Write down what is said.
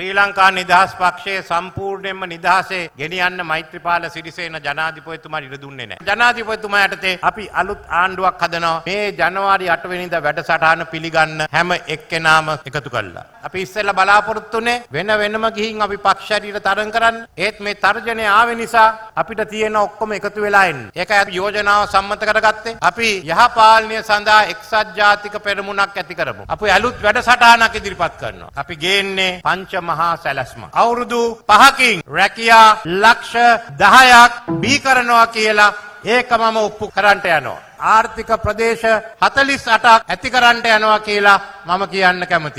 ශ්‍රී ලංකා නිදහස් පක්ෂයේ සම්පූර්ණයෙන්ම නිදහසේ ගෙනියන්න මෛත්‍රීපාල සිරිසේන ජනාධිපතිතුමා ඉඩ දුන්නේ නැහැ. ජනාධිපතිතුමා යටතේ අපි අලුත් ආණ්ඩුවක් හදනවා. මේ ජනවාරි 8 වෙනිදා වැඩසටහන පිළිගන්න හැම එක්කෙනාම එකතු කළා. අපි ඉස්සෙල්ලා බලාපොරොත්තු වෙන්නේ වෙන වෙනම ගිහින් අපි පක්ෂ හැටියට තරඟ කරන්න. ඒත් මේ තර්ජනය ආවේ නිසා අපිට තියෙන ඔක්කොම එකතු වෙලා එන්නේ. ඒකයි අපි යෝජනාව සම්මත කරගත්තේ. අපි යහපාලනය සඳහා එක්සත් ජාතික පෙරමුණක් ඇති කරමු. අපි අලුත් වැඩසටහනක් ඉදිරිපත් කරනවා. අපි ගේන්නේ පංච මහා සැලැස්ම. අවුරුදු පහකින් රැකියා ලක්ෂ දහයක් බී කරනවා කියලා ඒක මම ඔප්පු කරන්ට යනවා. ආර්ථික ප්‍රදේශ හතලිස් අටක් ඇති කරන්ට යනවා කියලා මම කියන්න කැමති.